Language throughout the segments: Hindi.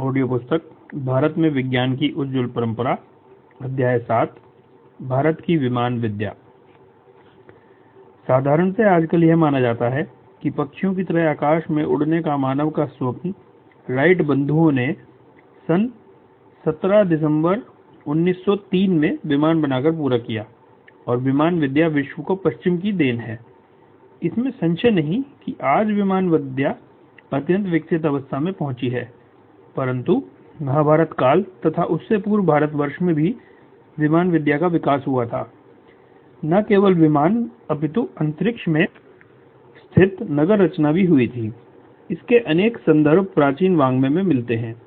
ऑडियो पुस्तक, भारत में विज्ञान की उज्ज्वल परंपरा, अध्याय सात, भारत की विमान विद्या। साधारण से आजकल यह माना जाता है कि पक्षियों की तरह आकाश में उड़ने का मानव का स्वप्न राइट बंधुओं ने सन 17 दिसंबर 1903 में विमान बनाकर पूरा किया और विमान विद्या विश्व को पश्चिम की देन है। इसमें संशय नहीं कि आज विमान विद्या अत्यंत विकसित अवस्था में पहुँची है। परंतु महाभारत काल तथा उससे पूर्व भारतवर्ष में भी विमान विद्या का विकास हुआ था। न केवल विमान, अपितु अंतरिक्ष में स्थित नगर रचना भी हुई थी। इसके अनेक संदर्भ प्राचीन वाङ्मय में मिलते हैं।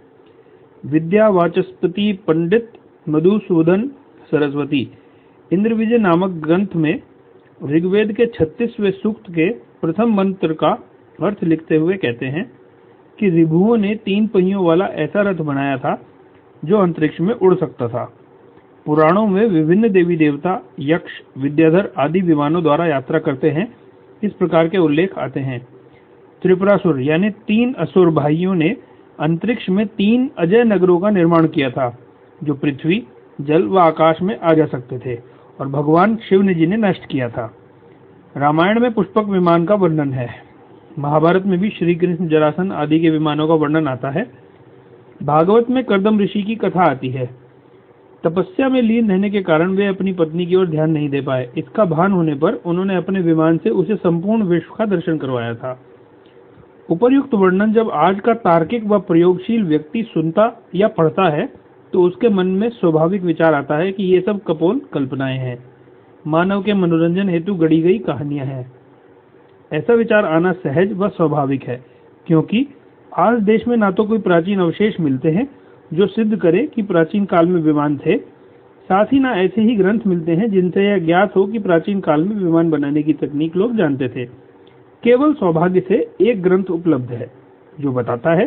विद्या वाचस्पति पंडित मधुसूदन सरस्वती इंद्र विजय नामक ग्रंथ में ऋग्वेद के 36वें सूक्त के प्रथम मंत्र का अर्थ लिखते हुए कहते हैं कि ऋभुओं ने तीन पहियों वाला ऐसा रथ बनाया था, जो अंतरिक्ष में उड़ सकता था। पुराणों में विभिन्न देवी देवता, यक्ष, विद्याधर आदि विमानों द्वारा यात्रा करते हैं, इस प्रकार के उल्लेख आते हैं। त्रिपुरासुर, यानी तीन असुर भाइयों ने अंतरिक्ष में तीन अजय नगरों का निर्माण किया था, जो पृथ्वी, जल व आकाश में आ जा सकते थे, और भगवान शिव ने जिन्हें नष्ट किया था। रामायण में पुष्पक विमान का वर्णन है। महाभारत में भी श्री कृष्ण जरासन आदि के विमानों का वर्णन आता है। भागवत में करदम ऋषि की कथा आती है। तपस्या में लीन रहने के कारण वे अपनी पत्नी की ओर ध्यान नहीं दे पाए। इसका भान होने पर उन्होंने अपने विमान से उसे संपूर्ण विश्व का दर्शन करवाया था। उपर्युक्त वर्णन, जब आज का तार्किक व प्रयोगशील व्यक्ति सुनता या पढ़ता है तो उसके मन में स्वाभाविक विचार आता है कि ये सब कपोल कल्पनाएँ हैं। मानव के मनोरंजन हेतु गढ़ी गई कहानियाँ हैं। ऐसा विचार आना सहज व स्वाभाविक है, क्योंकि आज देश में ना तो कोई प्राचीन अवशेष मिलते हैं जो सिद्ध करे कि प्राचीन काल में विमान थे। साथ ही ना ऐसे ही ग्रंथ मिलते हैं जिनसे यह ज्ञात हो कि प्राचीन काल में विमान बनाने की तकनीक लोग जानते थे। केवल सौभाग्य से एक ग्रंथ उपलब्ध है, जो बताता है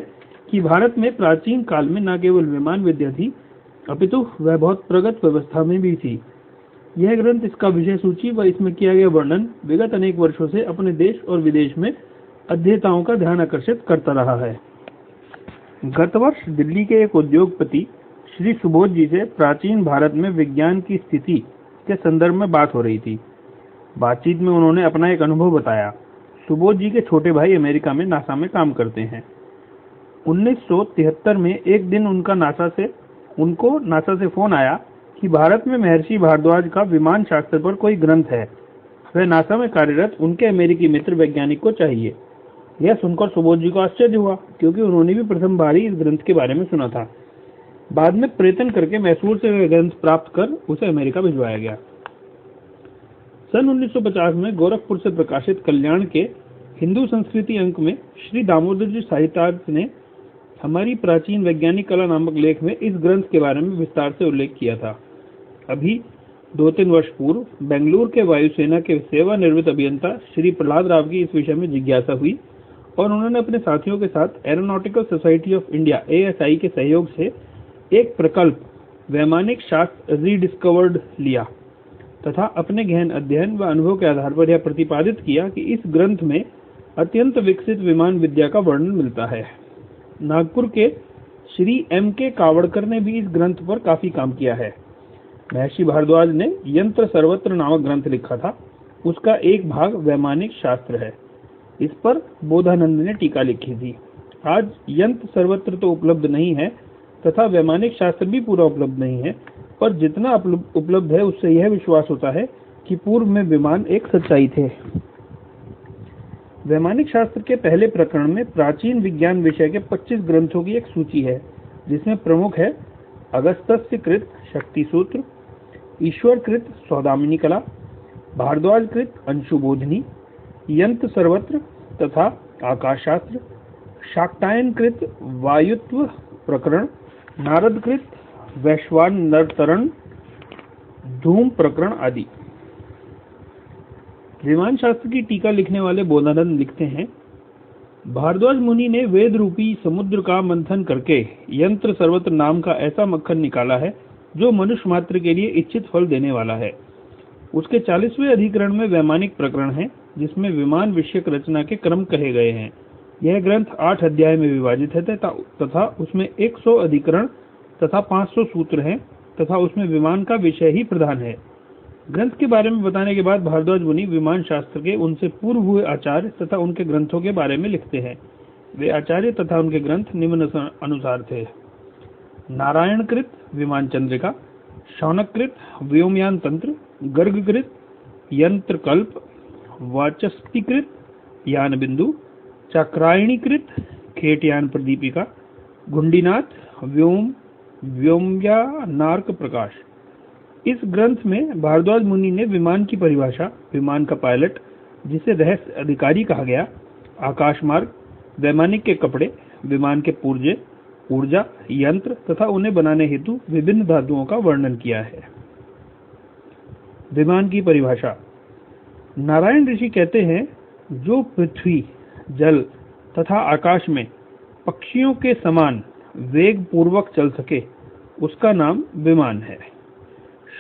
कि भारत में प्राचीन काल में न केवल विमान विद्या थी अपितु वह बहुत प्रगत व्यवस्था में भी थी। यह ग्रंथ इसका विषय सूची व इसमें किया गया वर्णन विगत अनेक वर्षों से अपने देश और विदेश में अध्येताओं का ध्यान आकर्षित करता रहा है। गत वर्ष दिल्ली के एक उद्योगपति श्री सुबोध जी से प्राचीन भारत में विज्ञान की स्थिति के संदर्भ में बात हो रही थी। बातचीत में उन्होंने अपना एक अनुभव बताया। सुबोध जी के छोटे भाई अमेरिका में नासा में काम करते हैं। 1973 में एक दिन उनका नासा से, उनको नासा से फ़ोन आया कि भारत में महर्षि भारद्वाज का विमान शास्त्र पर कोई ग्रंथ है। वह नासा में कार्यरत उनके अमेरिकी मित्र वैज्ञानिक को चाहिए। यह सुनकर सुबोध जी को आश्चर्य हुआ, क्योंकि उन्होंने भी प्रथम बार ही इस ग्रंथ के बारे में सुना था। बाद में प्रयत्न करके मैसूर से वह ग्रंथ प्राप्त कर उसे अमेरिका भिजवाया गया। सन 1950 में गोरखपुर से प्रकाशित कल्याण के हिंदू संस्कृति अंक में श्री दामोदर जी साहित्यार्थ ने हमारी प्राचीन वैज्ञानिक कला नामक लेख में इस ग्रंथ के बारे में विस्तार से उल्लेख किया था। अभी दो तीन वर्ष पूर्व बेंगलुरु के वायुसेना के सेवानिवृत्त अभियंता श्री प्रहलाद राव की इस विषय में जिज्ञासा हुई और उन्होंने अपने साथियों के साथ aeronautical society of India ASI के सहयोग से एक प्रकल्प, वैमानिक शास्त्र रीडिस्कवर्ड लिया तथा अपने गहन अध्ययन व अनुभव के आधार पर यह प्रतिपादित किया कि इस ग्रंथ में अत्यंत विकसित विमान विद्या का वर्णन मिलता है। नागपुर के श्री एम के कावड़कर ने भी इस ग्रंथ पर काफ़ी काम किया है। महर्षि भारद्वाज ने यंत्र सर्वत्र नामक ग्रंथ लिखा था। उसका एक भाग वैमानिक शास्त्र है। इस पर बोधानंद ने टीका लिखी थी। आज यंत्र सर्वत्र तो उपलब्ध नहीं है, तथा वैमानिक शास्त्र भी पूरा उपलब्ध नहीं है, पर जितना उपलब्ध है, उससे यह विश्वास होता है कि पूर्व में विमान एक सच्चाई थे। वैमानिक शास्त्र के पहले प्रकरण में प्राचीन विज्ञान विषय के 25 ग्रंथों की एक सूची है, जिसमें प्रमुख है अगस्तस्य कृत शक्ति सूत्र ईश्वर कृत सौदामिनी कला भारद्वाज कृत अंशुबोधनी यंत्र सर्वत्र तथा आकाशशास्त्र शाक्टायन कृत वायुत्व प्रकरण नारद कृत वैश्वानतरण धूम प्रकरण आदि। विमान शास्त्र की टीका लिखने वाले बोधानंद लिखते हैं, भारद्वाज मुनि ने वेद रूपी समुद्र का मंथन करके यंत्र सर्वत्र नाम का ऐसा मक्खन निकाला है जो मनुष्य मात्र के लिए इच्छित फल देने वाला है। उसके चालीसवें अधिकरण में वैमानिक प्रकरण है, जिसमें विमान विषयक रचना के क्रम कहे गए हैं। यह ग्रंथ आठ अध्याय में विभाजित है तथा उसमें 100 अधिकरण तथा 500 सूत्र हैं, तथा उसमें विमान का विषय ही प्रधान है। ग्रंथ के बारे में बताने के बाद भारद्वाज मुनि विमान शास्त्र के उनसे पूर्व हुए आचार्य तथा उनके ग्रंथों के बारे में लिखते हैं। वे आचार्य तथा उनके ग्रंथ निम्न अनुसार थे। नारायणकृत विमान चंद्रिका शौनकृत व्योमयान तंत्र गर्गकृत यंत्र कल्प वाचस्पतिकृत यान बिंदु चाक्रायणीकृत, खेटयान प्रदीपिका घुंडीनाथ व्योम, व्योमयानार्क प्रकाश। इस ग्रंथ में भारद्वाज मुनि ने विमान की परिभाषा, विमान का पायलट, जिसे रहस्य अधिकारी कहा गया, आकाश मार्ग, वैमानिक के कपड़े, विमान के पुर्जे ऊर्जा, यंत्र तथा उन्हें बनाने हेतु विभिन्न धातुओं का वर्णन किया है। विमान की परिभाषा। नारायण ऋषि कहते हैं, जो पृथ्वी, जल तथा आकाश में पक्षियों के समान वेग पूर्वक चल सके, उसका नाम विमान है।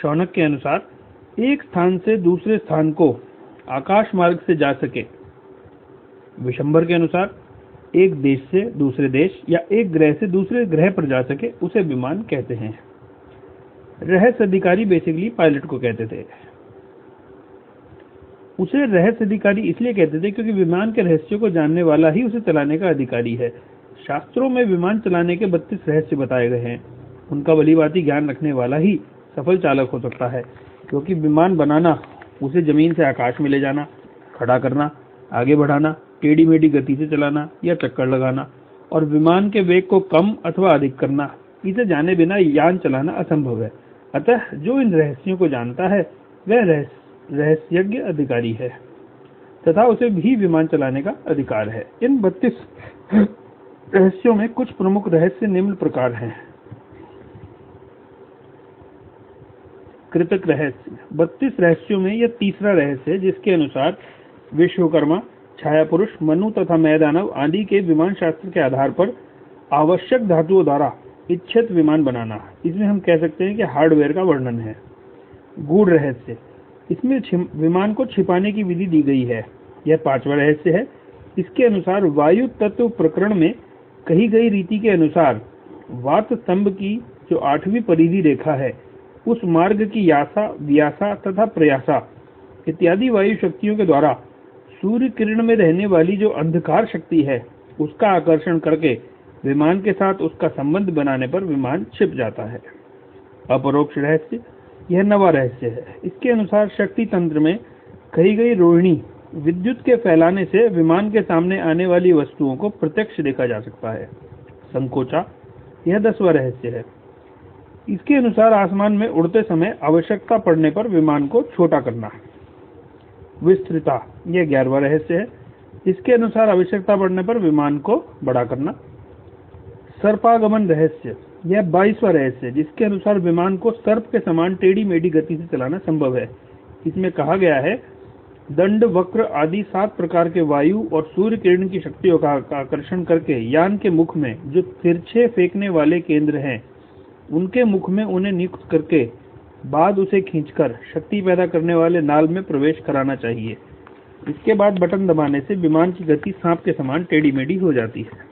शौनक के अनुसार, एक स्थान से दूसरे स्थान को आकाश मार्ग से जा सके। विशंबर के अनुसार एक देश से दूसरे देश या एक ग्रह से दूसरे ग्रह पर जा सके, उसे विमान कहते हैं। रहस्य अधिकारी बेसिकली पायलट को कहते थे। उसे रहस्य अधिकारी इसलिए कहते थे क्योंकि विमान के रहस्यों को जानने वाला ही उसे चलाने का अधिकारी है। शास्त्रों में विमान चलाने के बत्तीस रहस्य बताए गए हैं। उनका बलीबाती ज्ञान रखने वाला ही सफल चालक हो सकता है, क्योंकि विमान बनाना, उसे ज़मीन से आकाश में ले जाना, खड़ा करना, आगे बढ़ाना टेढ़ी मेढ़ी गति से चलाना या चक्कर लगाना और विमान के वेग को कम अथवा अधिक करना, इसे जाने बिना यान चलाना असंभव है। अतः जो इन रहस्यों को जानता है, वह रहस्यज्ञ अधिकारी है तथा उसे भी विमान चलाने का अधिकार है। इन बत्तीस रहस्यों में कुछ प्रमुख रहस्य निम्न प्रकार हैं। कृतक रहस्य। बत्तीस रहस्यों में यह तीसरा रहस्य है, जिसके अनुसार विश्वकर्मा छाया पुरुष मनु तथा मैदानव आदि के विमान शास्त्र के आधार पर आवश्यक धातुओं द्वारा इच्छित विमान बनाना। इसमें हम कह सकते हैं कि हार्डवेयर का वर्णन है। गूढ़ रहस्य। इसमें विमान को छिपाने की विधि दी गई है। यह पांचवा रहस्य है। इसके अनुसार वायु तत्व प्रकरण में कही गई रीति के अनुसार वात स्तंभ की जो आठवीं परिधि रेखा है, उस मार्ग की यासा, व्यासा तथा प्रयासा इत्यादि वायु शक्तियों के द्वारा सूर्य किरण में रहने वाली जो अंधकार शक्ति है, उसका आकर्षण करके विमान के साथ उसका संबंध बनाने पर विमान छिप जाता है। अपरोक्ष रहस्य, यह नवा रहस्य है। इसके अनुसार शक्ति तंत्र में कही गई रोहिणी विद्युत के फैलाने से विमान के सामने आने वाली वस्तुओं को प्रत्यक्ष देखा जा सकता है। संकोचा, यह दसवा रहस्य है। इसके अनुसार आसमान में उड़ते समय आवश्यकता पड़ने पर विमान को छोटा करना। विस्तृता यह ग्यारहवा रहस्य है। इसके अनुसार आवश्यकता पड़ने पर विमान को बड़ा करना। सर्पागमन रहस्य, यह बाईसवा रहस्य है, जिसके अनुसार विमान को सर्प के समान टेढ़ी मेढ़ी गति से चलाना संभव है। इसमें कहा गया है, दंड, वक्र आदि सात प्रकार के वायु और सूर्य किरण की शक्तियों का आकर्षण करके यान के मुख में जो तिरछे फेंकने वाले केंद्र हैं, उनके मुख में उन्हें नियुक्त करके बाद उसे खींचकर शक्ति पैदा करने वाले नाल में प्रवेश कराना चाहिए। इसके बाद बटन दबाने से विमान की गति सांप के समान टेढ़ी मेढ़ी हो जाती है।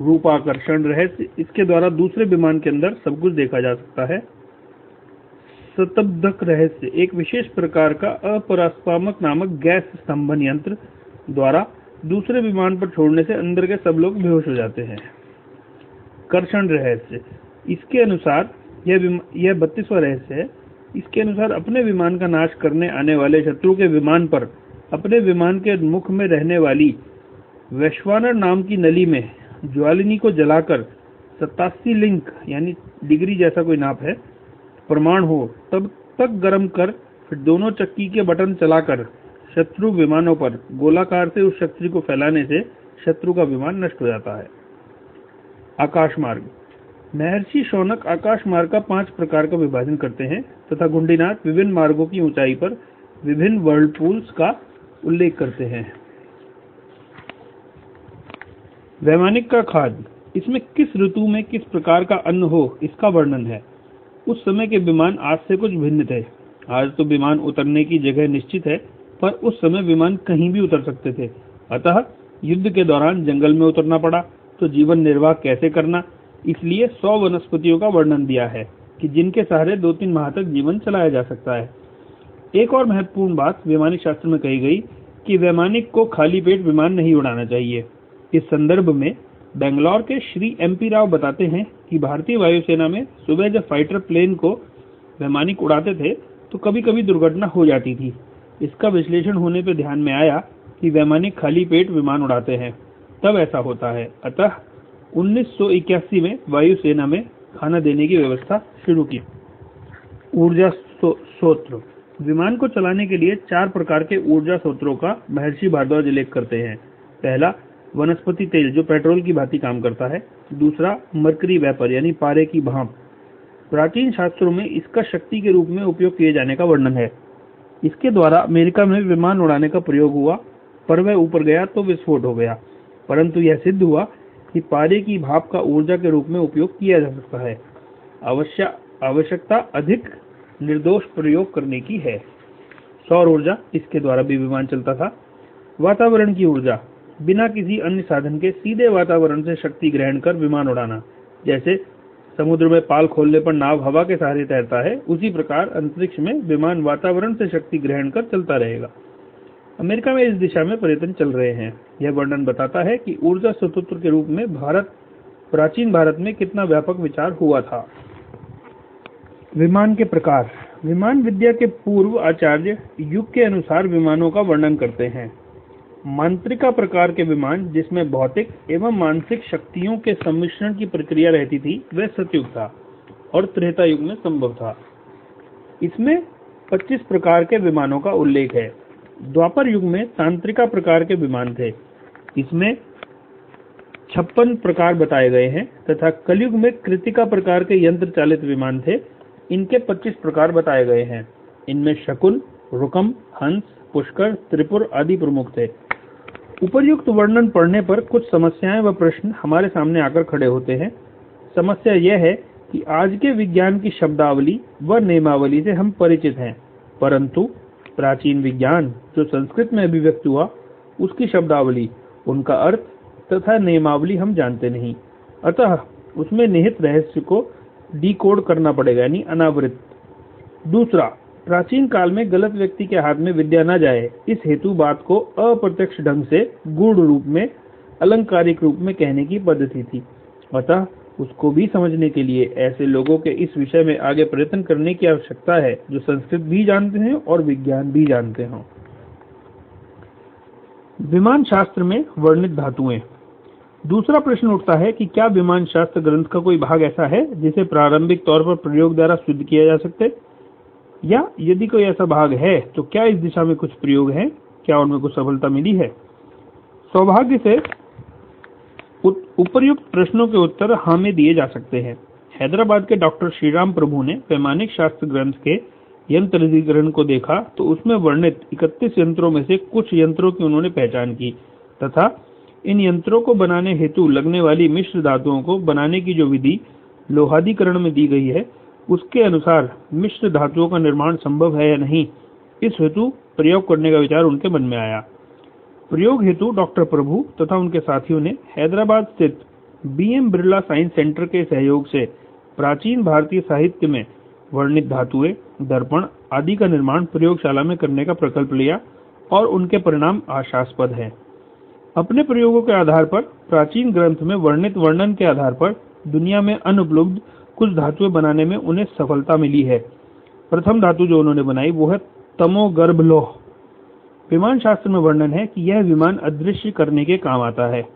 रूपाकर्षण रहस्य, इसके द्वारा दूसरे विमान के अंदर सब कुछ देखा जा सकता है। सतब्धक रहस्य, एक विशेष प्रकार का अपरास्पामक नामक गैस स्तंभन यंत्र द्वारा दूसरे विमान पर छोड़ने से अंदर के सब लोग बेहोश हो जाते हैं। कर्षण रहस्य, इसके अनुसार यह यह बत्तीसवा रहस्य है। इसके अनुसार अपने विमान का नाश करने आने वाले शत्रु के विमान पर, अपने विमान के मुख में रहने वाली वैश्वानर नाम की नली में ज्वालिनी को जलाकर सतासी लिंक, यानी डिग्री जैसा कोई नाप है, प्रमाण हो, तब तक गर्म कर फिर दोनों चक्की के बटन चलाकर शत्रु विमानों पर, गोलाकार से उस शक्ति को फैलाने से शत्रु का विमान नष्ट हो जाता है। आकाश मार्ग महर्षि शौनक आकाश मार्ग का पाँच प्रकार का विभाजन करते हैं तथा गुंडीनाथ विभिन्न मार्गों की ऊंचाई पर विभिन्न वर्ल्डपूल्स का उल्लेख करते हैं। वैमानिक का खाद इसमें किस ऋतु में किस प्रकार का अन्न हो, इसका वर्णन है। उस समय के विमान आज से कुछ भिन्न थे। आज तो विमान उतरने की जगह निश्चित है, पर उस समय विमान कहीं भी उतर सकते थे। अतः युद्ध के दौरान जंगल में उतरना पड़ा तो जीवन निर्वाह कैसे करना इसलिए सौ वनस्पतियों का वर्णन दिया है कि जिनके सहारे दो तीन माह तक जीवन चलाया जा सकता है। एक और महत्वपूर्ण बात वैमानिक शास्त्र में कही गई कि वैमानिक को खाली पेट विमान नहीं उड़ाना चाहिए। इस संदर्भ में बेंगलौर के श्री एम पी राव बताते हैं कि भारतीय वायुसेना में सुबह जब फाइटर प्लेन को वैमानिक उड़ाते थे तो कभी कभी दुर्घटना हो जाती थी। इसका विश्लेषण होने पर ध्यान में आया कि वैमानिक खाली पेट विमान उड़ाते हैं। तब ऐसा होता है। अतः 1981 में वायुसेना में खाना देने की व्यवस्था शुरू की। ऊर्जा स्रोत। विमान को चलाने के लिए चार प्रकार के ऊर्जा स्रोतों का महर्षि भारद्वाज उल्लेख करते हैं। पहला, वनस्पति तेल, जो पेट्रोल की भांति काम करता है। दूसरा, मरकरी वेपर, यानी पारे की भाप। प्राचीन शास्त्रों में इसका शक्ति के रूप में उपयोग किए जाने का वर्णन है। इसके द्वारा अमेरिका में विमान उड़ाने का प्रयोग हुआ, पर वह ऊपर गया तो विस्फोट हो गया। परंतु यह सिद्ध हुआ कि पारे की भाप का ऊर्जा के रूप में उपयोग किया जा सकता है। आवश्यकता अधिक निर्दोष प्रयोग करने की है। सौर ऊर्जा इसके द्वारा भी विमान चलता था। वातावरण की ऊर्जा, बिना किसी अन्य साधन के सीधे वातावरण से शक्ति ग्रहण कर विमान उड़ाना, जैसे समुद्र में पाल खोलने पर नाव हवा के सहारे तैरता है, उसी प्रकार अंतरिक्ष में विमान वातावरण से शक्ति ग्रहण कर चलता रहेगा। अमेरिका में इस दिशा में प्रयत्न चल रहे हैं। यह वर्णन बताता है कि ऊर्जा स्वतंत्र के रूप में भारत, प्राचीन भारत में कितना व्यापक विचार हुआ था। विमान के प्रकार। विमान विद्या के पूर्व आचार्य युग के अनुसार विमानों का वर्णन करते हैं। मांत्रिका प्रकार के विमान, जिसमें भौतिक एवं मानसिक शक्तियों के सम्मिश्रण की प्रक्रिया रहती थी, वह सतयुग था और त्रेता युग में संभव था। इसमें 25 प्रकार के विमानों का उल्लेख है। द्वापर युग में तांत्रिका प्रकार के विमान थे। इसमें छप्पन प्रकार बताए गए हैं तथा कलयुग में कृतिका प्रकार के यंत्र चालित विमान थे। इनके 25 प्रकार बताए गए हैं। इनमें शकुन, रुकम, हंस, पुष्कर, त्रिपुर आदि प्रमुख थे। उपर्युक्त वर्णन पढ़ने पर कुछ समस्याएँ व प्रश्न हमारे सामने आकर खड़े होते हैं। समस्या यह है कि आज के विज्ञान की शब्दावली व नियमावली से हम परिचित हैं, परंतु प्राचीन विज्ञान जो संस्कृत में अभिव्यक्त हुआ, उसकी शब्दावली, उनका अर्थ तथा नियमावली हम जानते नहीं। अतः उसमें निहित रहस्य को डिकोड करना पड़ेगा, यानी अनावृत। दूसरा, प्राचीन काल में गलत व्यक्ति के हाथ में विद्या न जाए, इस हेतु बात को अप्रत्यक्ष ढंग से गूढ़ रूप में, अलंकारिक रूप में कहने की पद्धति थी। अतः उसको भी समझने के लिए ऐसे लोगों के इस विषय में आगे प्रयत्न करने की आवश्यकता है, जो संस्कृत भी जानते हैं और विज्ञान भी जानते हों। विमान शास्त्र में वर्णित धातुएँ। दूसरा प्रश्न उठता है कि क्या विमान शास्त्र ग्रंथ का कोई भाग ऐसा है, जिसे प्रारंभिक तौर पर प्रयोग द्वारा सिद्ध किया जा सकते? या यदि कोई ऐसा भाग है तो क्या इस दिशा में कुछ प्रयोग हैं? क्या उनमें कुछ सफलता मिली है? सौभाग्य से उपर्युक्त प्रश्नों के उत्तर हाँ में दिए जा सकते हैं। हैदराबाद के डॉक्टर श्रीराम प्रभु ने वैमानिक शास्त्र ग्रंथ के यंत्र अधिग्रहण को देखा तो उसमें वर्णित 31 यंत्रों में से कुछ यंत्रों की उन्होंने पहचान की तथा इन यंत्रों को बनाने हेतु लगने वाली मिश्र धातुओं को बनाने की जो विधि लोहाधिकरण में दी गई है, उसके अनुसार मिश्र धातुओं का निर्माण संभव है या नहीं, इस हेतु प्रयोग करने का विचार उनके मन में आया। प्रयोग हेतु डॉक्टर प्रभु तथा उनके साथियों ने हैदराबाद स्थित B M Birla science centre के सहयोग से प्राचीन भारतीय साहित्य में वर्णित धातुएँ, दर्पण आदि का निर्माण प्रयोगशाला में करने का प्रकल्प लिया और उनके परिणाम आशास्पद हैं। अपने प्रयोगों के आधार पर, प्राचीन ग्रंथ में वर्णित वर्णन के आधार पर दुनिया में अनुपलब्ध कुछ धातुएँ बनाने में उन्हें सफलता मिली है। प्रथम धातु जो उन्होंने बनाई वो है तमो गर्भ लोह विमान शास्त्र में वर्णन है कि यह विमान अदृश्य करने के काम आता है।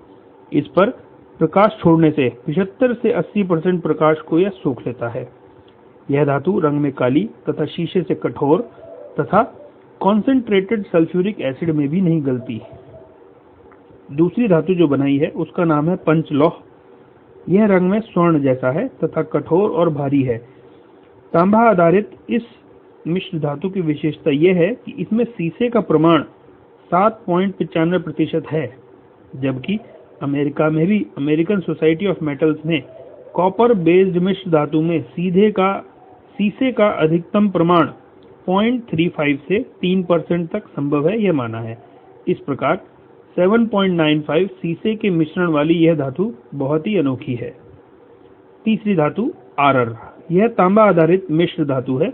इस पर प्रकाश छोड़ने से 75 से 80 परसेंट प्रकाश को यह सूख लेता है। यह धातु रंग में काली तथा शीशे से कठोर तथा कॉन्सेंट्रेटेड सल्फ्यूरिक एसिड में भी नहीं गलती। दूसरी धातु जो बनाई है, उसका नाम है पंचलोह। यह रंग में स्वर्ण जैसा है तथा कठोर और भारी है। तांबा आधारित इस मिश्र धातु की विशेषता यह है कि इसमें सीसे का प्रमाण सात पॉइंट पिचानवे प्रतिशत है, जबकि अमेरिका में भी अमेरिकन सोसाइटी ऑफ़ मेटल्स ने कॉपर बेस्ड मिश्र धातु में सीधे का सीसे का अधिकतम प्रमाण 0.35 से 3 परसेंट तक संभव है, यह माना है। इस प्रकार 7.95 सीसे के मिश्रण वाली यह धातु बहुत ही अनोखी है। तीसरी धातु आरर यह तांबा आधारित मिश्र धातु है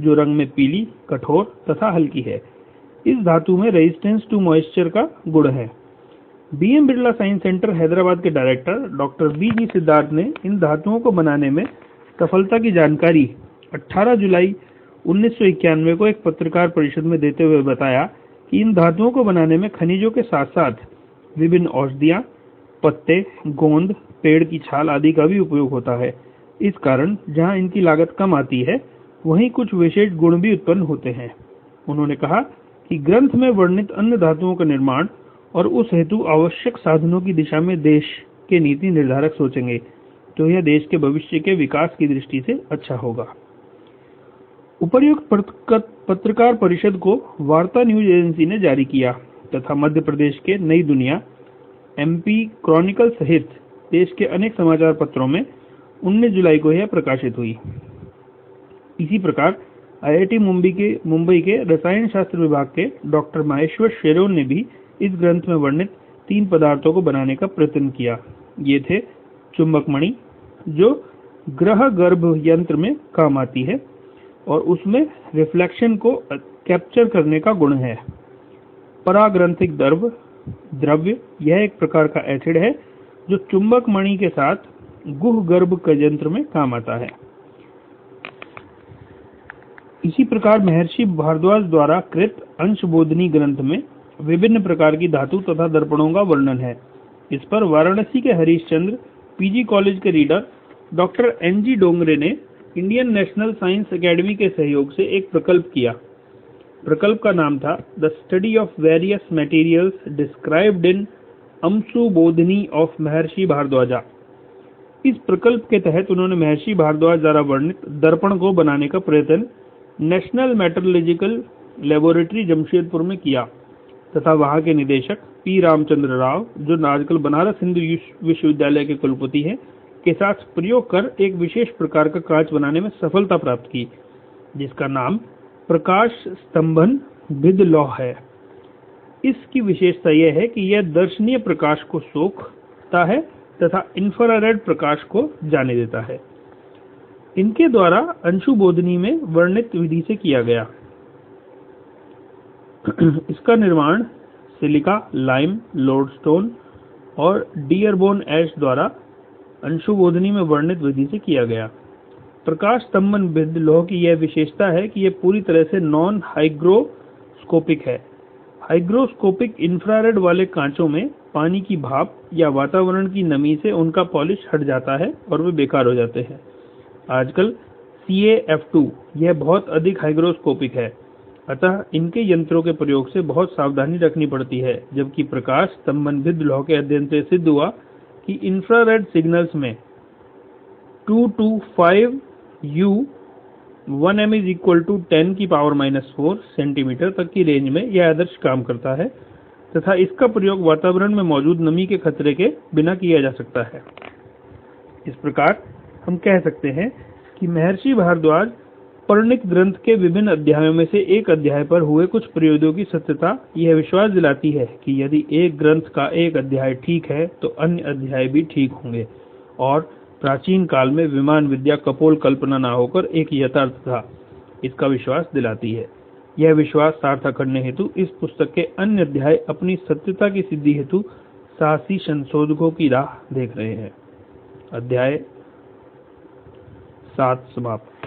जो रंग में पीली, कठोर तथा हल्की है। इस धातु में रेजिस्टेंस टू मॉइस्चर का गुण है। BM Birla science centre Hyderabad के director doctor B G Siddharth ने इन धातुओं को बनाने में सफलता की जानकारी 18 जुलाई 1991 को एक पत्रकार परिषद में देते हुए बताया कि इन धातुओं को बनाने में खनिजों के साथ साथ विभिन्न औषधियाँ, पत्ते, गोंद, पेड़ की छाल आदि का भी उपयोग होता है। इस कारण जहाँ इनकी लागत कम आती है वहीं कुछ विशेष गुण भी उत्पन्न होते हैं। उन्होंने कहा कि ग्रंथ में वर्णित अन्य धातुओं का निर्माण और उस हेतु आवश्यक साधनों की दिशा में देश के नीति निर्धारक सोचेंगे तो यह देश के भविष्य के विकास की दृष्टि से अच्छा होगा। उपर्युक्त पत्रकार परिषद को वार्ता न्यूज़ एजेंसी ने जारी किया तथा मध्य प्रदेश के नई दुनिया एमपी क्रॉनिकल सहित देश के अनेक समाचार पत्रों में 19 जुलाई को यह प्रकाशित हुई। इसी प्रकार आईआईटी मुंबई के मुंबई के रसायन शास्त्र विभाग के डॉक्टर माहेश्वर शेरोन ने भी इस ग्रंथ में वर्णित तीन पदार्थों को बनाने का प्रयत्न किया। ये थे चुंबक मणि जो ग्रह गर्भ यंत्र में काम आती है और उसमें रिफ्लेक्शन को कैप्चर करने का गुण है। पराग्रंथिक द्रव, द्रव्य, यह एक प्रकार का एसिड है, जो चुंबक मणि के साथ गुह गर्भ यंत्र में काम आता है। इसी प्रकार महर्षि भारद्वाज द्वारा कृत अंशबोधनी ग्रंथ में विभिन्न प्रकार की धातु तथा दर्पणों का वर्णन है। इस पर वाराणसी के हरीशचंद्र पीजी कॉलेज के reader, doctor N G Dongre ने इंडियन नेशनल साइंस अकेडमी के सहयोग से एक प्रकल्प किया। प्रकल्प का नाम था, the study of various materials described in Amshu Bodhini of Maharshi भारद्वाजा। इस प्रकल्प के तहत उन्होंने महर्षि भारद्वाज द्वारा वर्णित दर्पण को बनाने का प्रयत्न नेशनल मेट्रोलॉजिकल लेबोरेटरी जमशेदपुर में किया, तथा वहाँ के निदेशक पी रामचंद्र राव, जो आजकल बनारस हिंदू विश्वविद्यालय के कुलपति हैं, के साथ प्रयोग कर एक विशेष प्रकार का कांच बनाने में सफलता प्राप्त की, जिसका नाम प्रकाश स्तंभन भिद लौह है। इसकी विशेषता यह है कि यह दर्शनीय प्रकाश को सोखता है, तथा इंफ्रारेड प्रकाश को जाने देता है। इनके द्वारा अंशुबोधनी में वर्णित विधि से किया गया। इसका निर्माण सिलिका, लाइम, लोडस्टोन और डियरबोन एश द्वारा अंशुबोधनी में वर्णित विधि से किया गया। प्रकाश भिद लोह की यह विशेषता है कि यह पूरी तरह से नॉन हाइग्रोस्कोपिक है। हाइग्रोस्कोपिक इंफ्रारेड वाले कांचों में पानी की भाप या वातावरण की नमी से उनका पॉलिश हट जाता है और वे बेकार हो जाते हैं। आजकल CaF2 यह बहुत अधिक हाइग्रोस्कोपिक है। अतः इनके यंत्रों के प्रयोग से बहुत सावधानी रखनी पड़ती है, जबकि प्रकाश संबंधित लौ के अध्ययन से सिद्ध हुआ कि इंफ्रारेड सिग्नल्स में 2 two 5 U 1 m is equal to 10 की पावर माइनस 4 सेंटीमीटर तक की रेंज में यह आदर्श काम करता है, तथा इसका प्रयोग वातावरण में मौजूद नमी के खतरे के बिना किया जा सकता है। इस प्रकार हम कह सकते हैं कि महर्षि भारद्वाज पर्णिक ग्रंथ के विभिन्न अध्यायों में से एक अध्याय पर हुए कुछ प्रयोगों की सत्यता यह विश्वास दिलाती है कि यदि एक ग्रंथ का एक अध्याय ठीक है तो अन्य अध्याय भी ठीक होंगे। और प्राचीन काल में विमान विद्या कपोल कल्पना न होकर एक यथार्थ था। इसका विश्वास दिलाती है। यह विश्वास सार्थक करने हेतु इस पुस्तक के अन्य अध्याय अपनी सत्यता की सिद्धि हेतु साहसी संशोधकों की राह देख रहे हैं। अध्याय सात समाप्त।